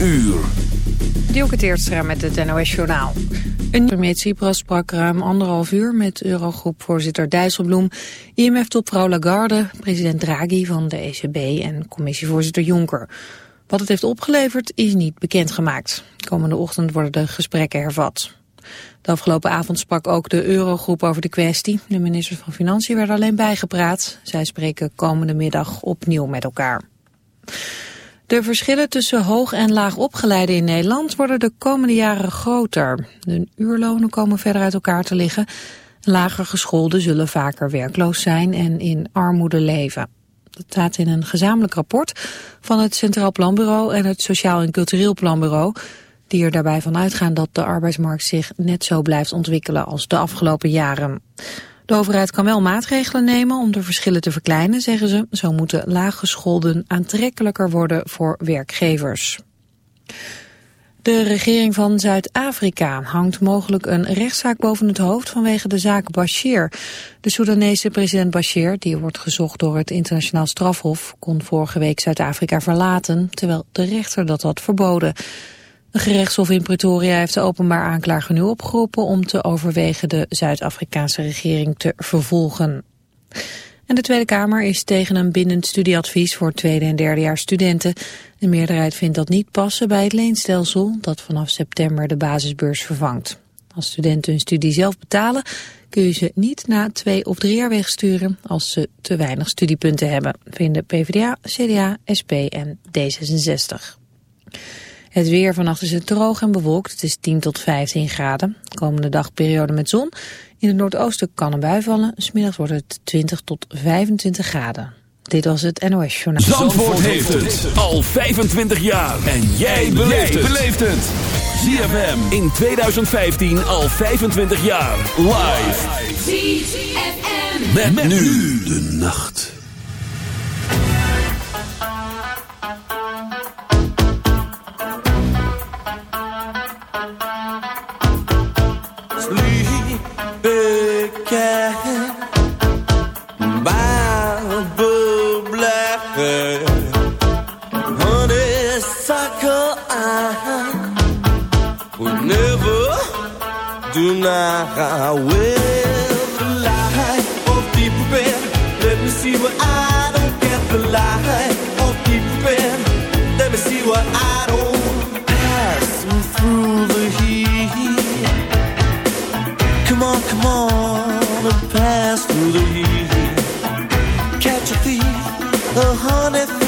uur. Dielke Teertstra met het NOS Journaal. Een premier Tsipras sprak ruim anderhalf uur met Eurogroep-voorzitter Dijsselbloem, IMF-topvrouw Lagarde, president Draghi van de ECB en commissievoorzitter Juncker. Wat het heeft opgeleverd is niet bekendgemaakt. Komende ochtend worden de gesprekken hervat. De afgelopen avond sprak ook de Eurogroep over de kwestie. De ministers van Financiën werden alleen bijgepraat. Zij spreken komende middag opnieuw met elkaar. De verschillen tussen hoog en laag opgeleiden in Nederland worden de komende jaren groter. De uurlonen komen verder uit elkaar te liggen. Lager gescholden zullen vaker werkloos zijn en in armoede leven. Dat staat in een gezamenlijk rapport van het Centraal Planbureau en het Sociaal en Cultureel Planbureau die er daarbij van uitgaan dat de arbeidsmarkt zich net zo blijft ontwikkelen als de afgelopen jaren. De overheid kan wel maatregelen nemen om de verschillen te verkleinen, zeggen ze. Zo moeten laaggescholden aantrekkelijker worden voor werkgevers. De regering van Zuid-Afrika hangt mogelijk een rechtszaak boven het hoofd vanwege de zaak Bashir. De Soedanese president Bashir, die wordt gezocht door het internationaal strafhof, kon vorige week Zuid-Afrika verlaten, terwijl de rechter dat had verboden. De gerechtshof in Pretoria heeft de openbaar aanklager nu opgeroepen om te overwegen de Zuid-Afrikaanse regering te vervolgen. En de Tweede Kamer is tegen een bindend studieadvies voor tweede en derdejaars studenten. De meerderheid vindt dat niet passen bij het leenstelsel dat vanaf september de basisbeurs vervangt. Als studenten hun studie zelf betalen kun je ze niet na twee of drie jaar wegsturen als ze te weinig studiepunten hebben, vinden PvdA, CDA, SP en D66. Het weer vannacht is het droog en bewolkt. Het is 10 tot 15 graden. Komende dag periode met zon. In het noordoosten kan een bui vallen. Smiddags wordt het 20 tot 25 graden. Dit was het NOS Journaal. Zandvoort, heeft het al 25 jaar. En jij beleeft het. ZFM in 2015 al 25 jaar. Live. ZFM. met nu de nacht. I will. Let me see what I don't get. The. Let me see I don't through the heat. Come on, come on, and pass through the heat. Catch a thief, a honey thief.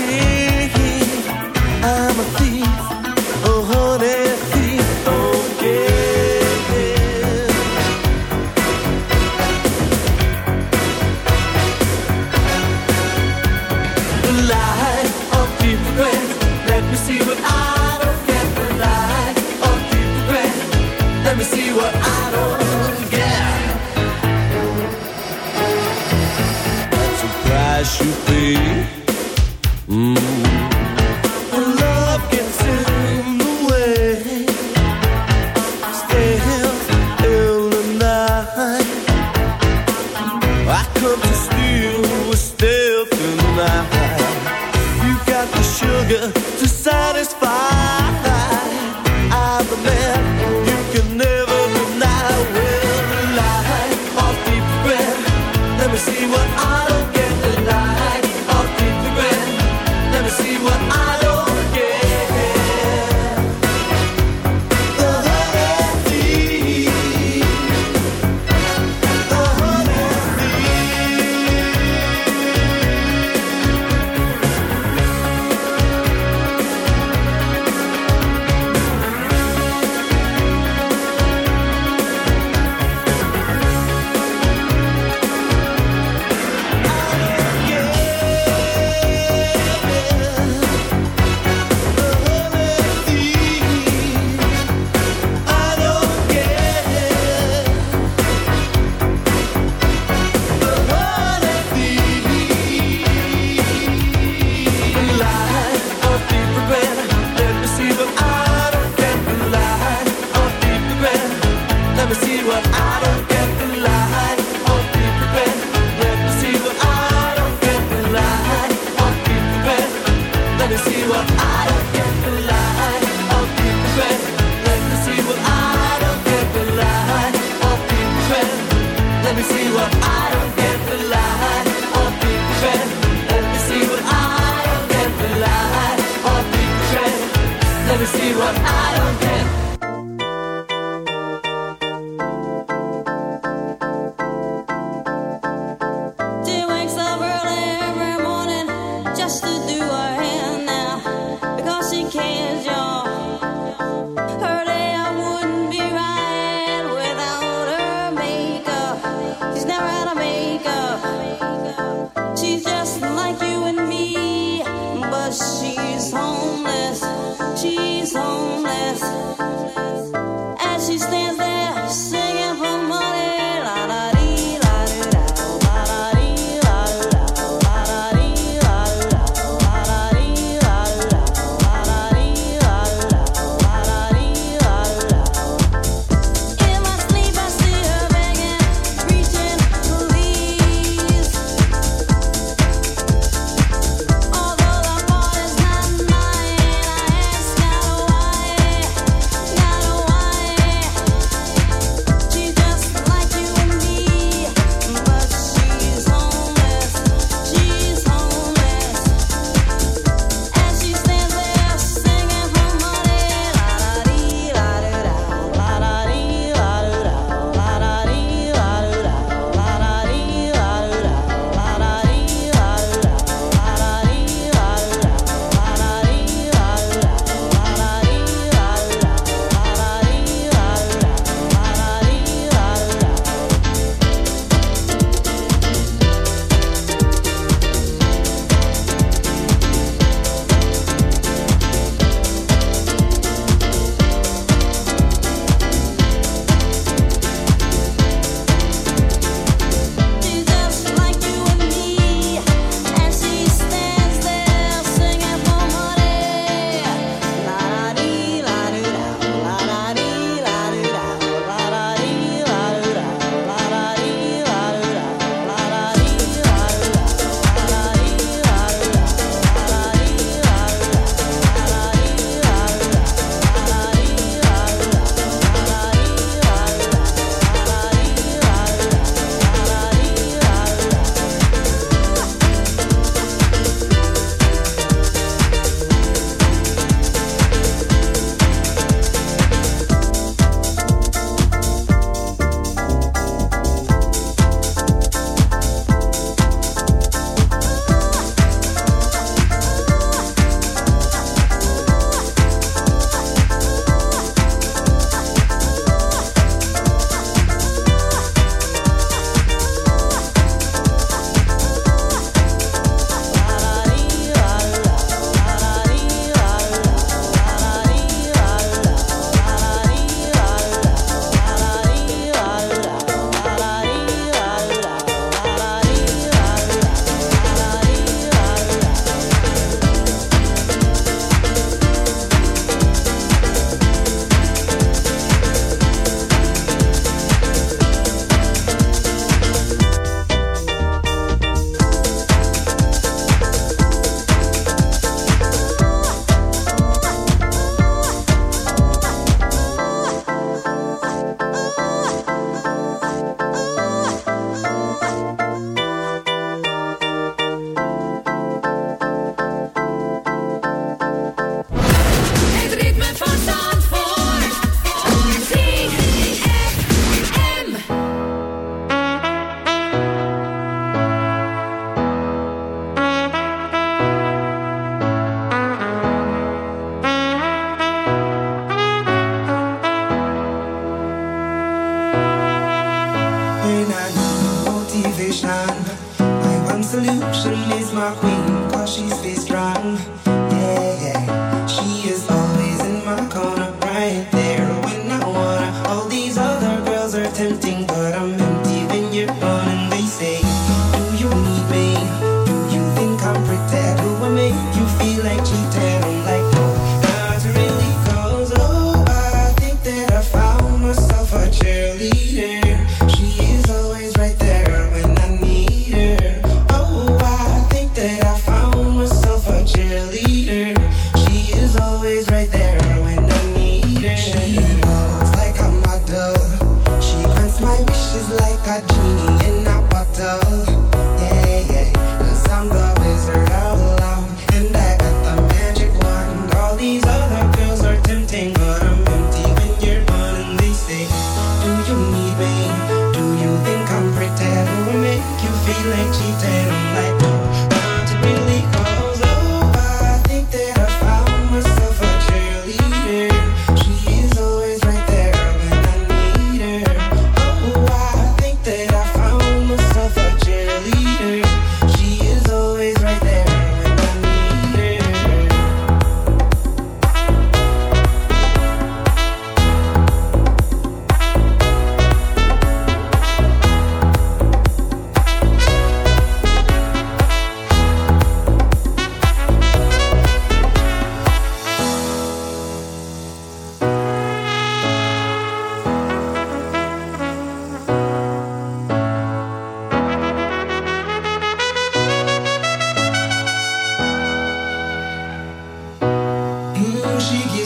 My one solution is my queen, cause she's this strong. Yeah.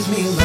me love.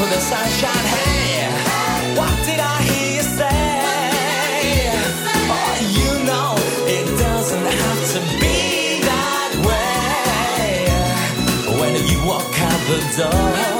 for the sunshine. Hey, what did I hear you say? You, say? Oh, you know it doesn't have to be that way. When you walk out the door.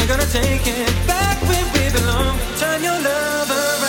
We're gonna take it back where we belong. Turn your love around.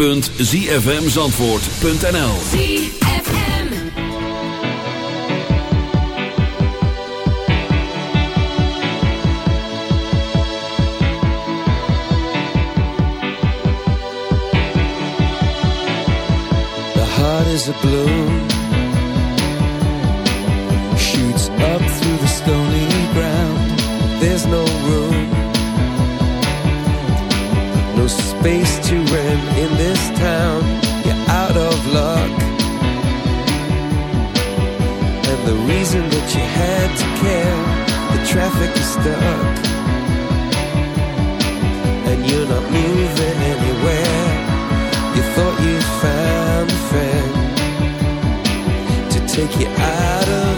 www.zfmzandvoort.nl The heart is a blue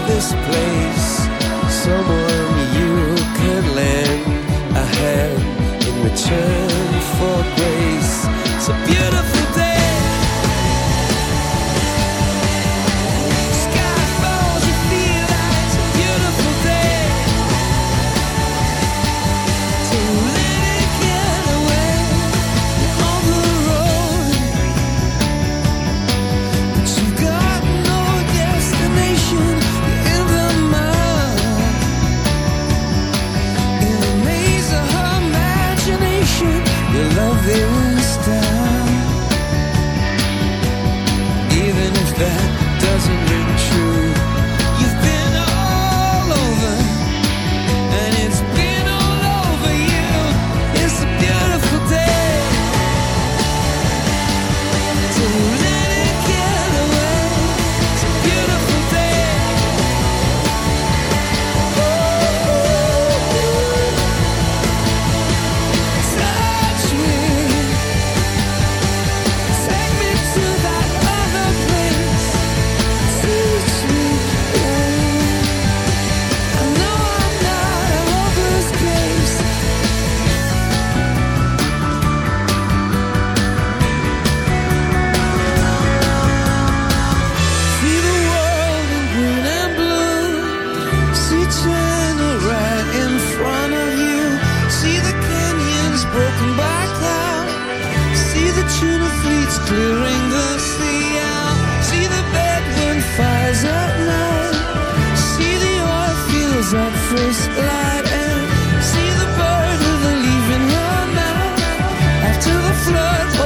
this place someone you could lend a hand in return for grace. So beautiful. sludge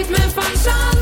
ritme van zand.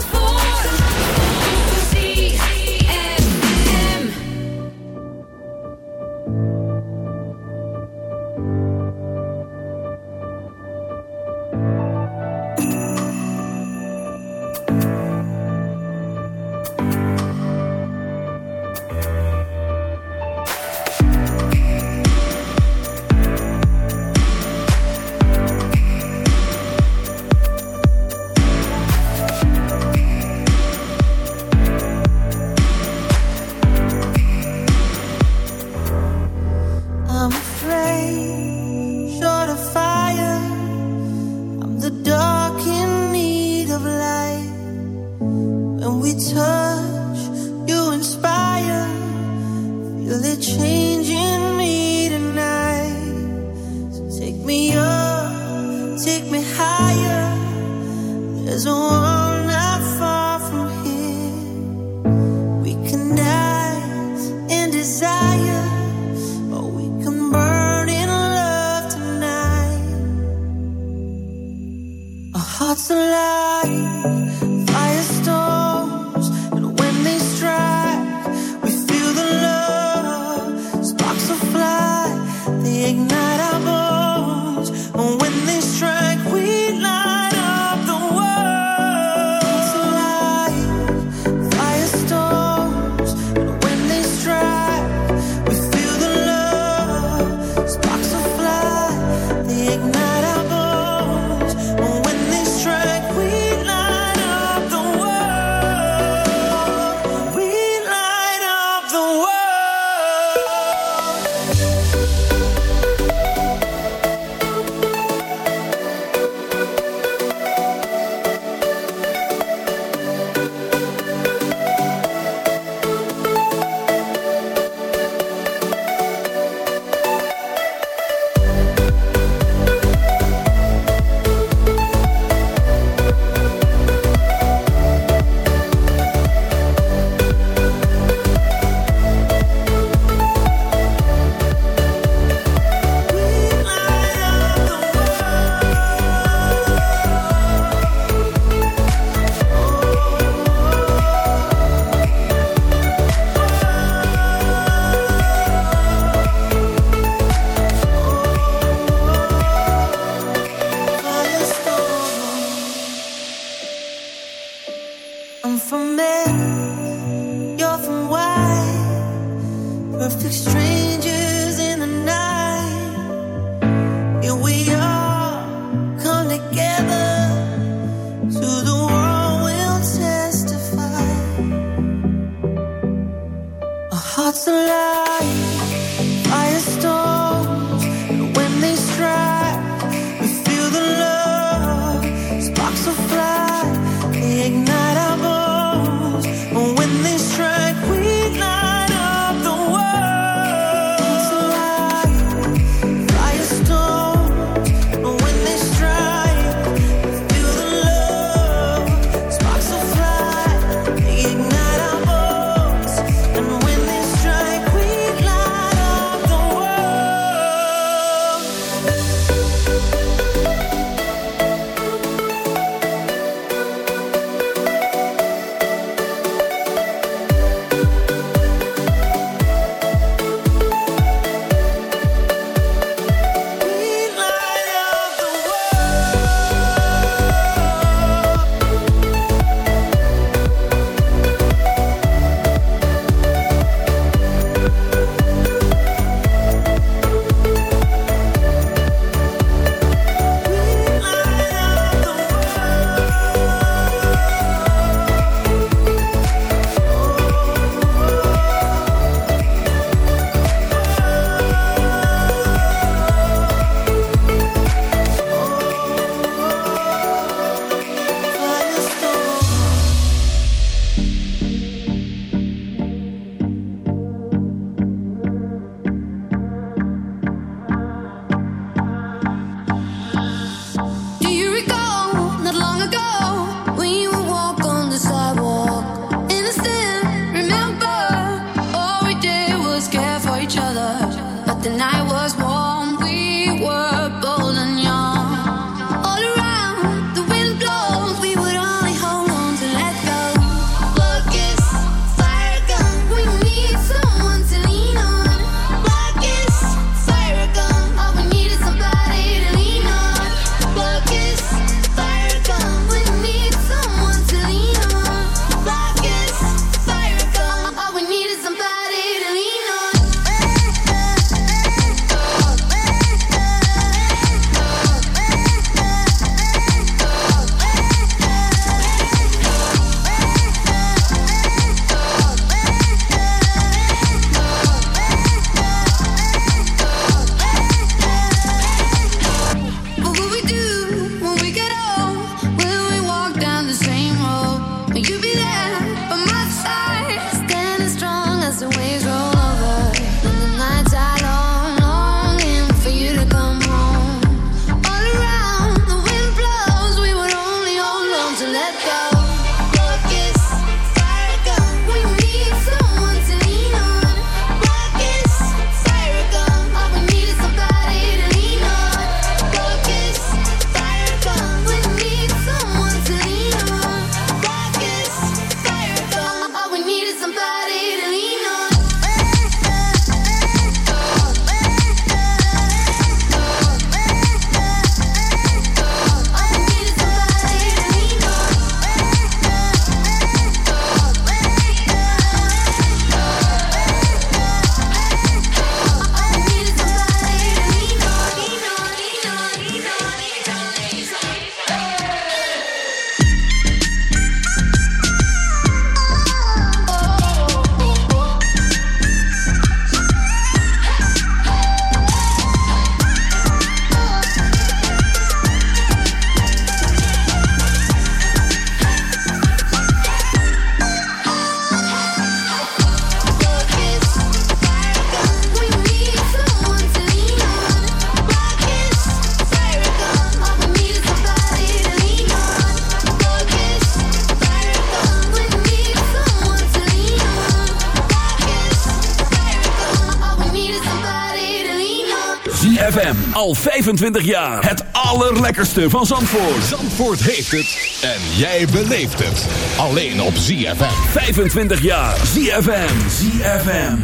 25 jaar. Het allerlekkerste van Zandvoort. Zandvoort heeft het. En jij beleeft het. Alleen op ZFM. 25 jaar. ZFM. ZFM.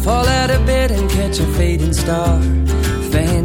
Fall out of bed and catch a fading star.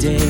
day.